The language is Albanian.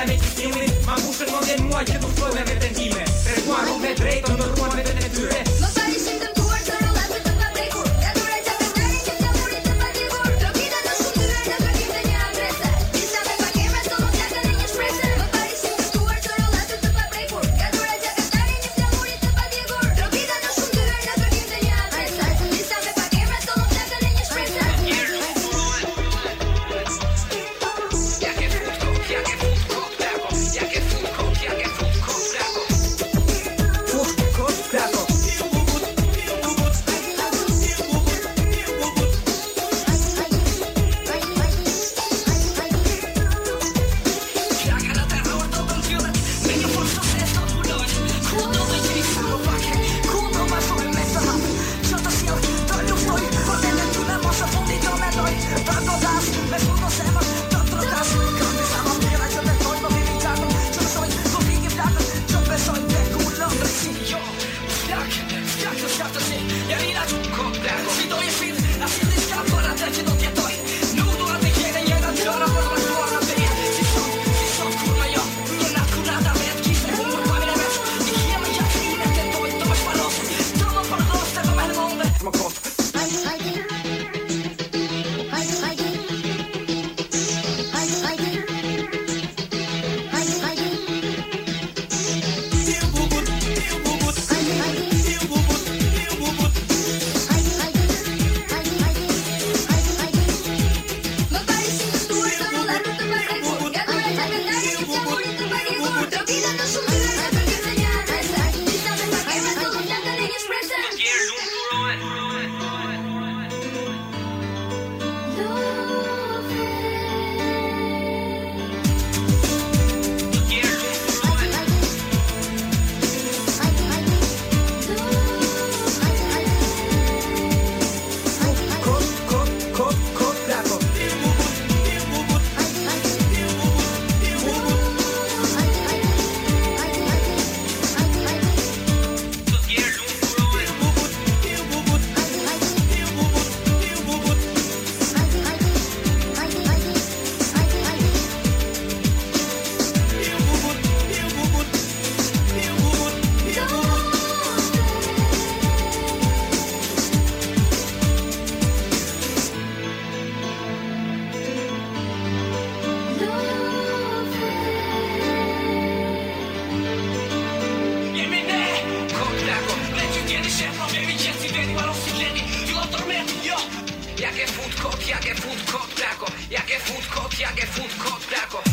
janë e qitimin Ma mushën mua që të fëllë me vetëndime Tre kuar me drejtë food que jakie food que tako, jakie food